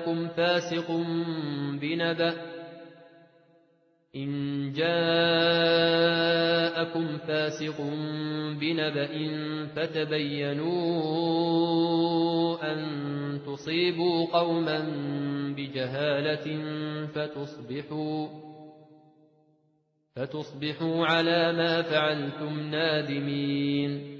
جاءكم فاسق بنبأ إن جاءكم فاسق بنبأ فتبينوا أن تصيبوا قوما بجهالة فتصبحوا فتصبحوا على ما فعلتم نادمين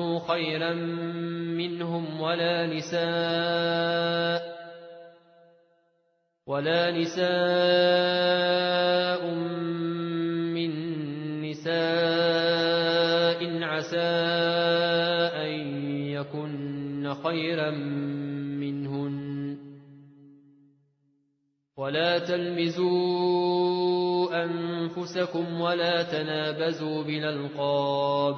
خيرا منهم ولا نساء ولا نساء من نساء عسى أن يكن خيرا منهن. ولا تلمزوا أنفسكم ولا تنابزوا بالألقاب.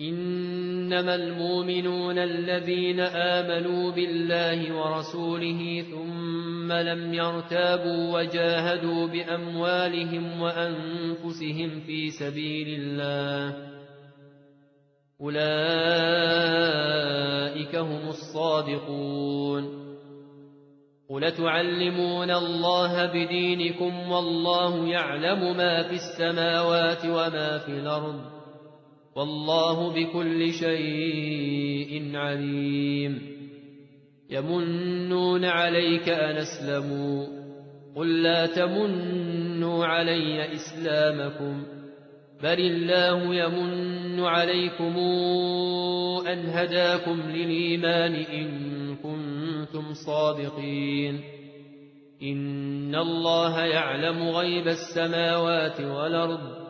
إنما المؤمنون الذين آمنوا بالله ورسوله ثم لم يرتابوا وجاهدوا بأموالهم وأنفسهم في سبيل الله أولئك هم الصادقون قل تعلمون الله بدينكم والله يعلم ما في السماوات وما في الأرض والله بكل شيء عليم. يمنون عليك أن أسلموا قل لا تمنوا علي إسلامكم. بل الله يمن عليكم أن هداكم للإيمان إن كنتم صادقين. إن الله يعلم غيب السماوات والأرض.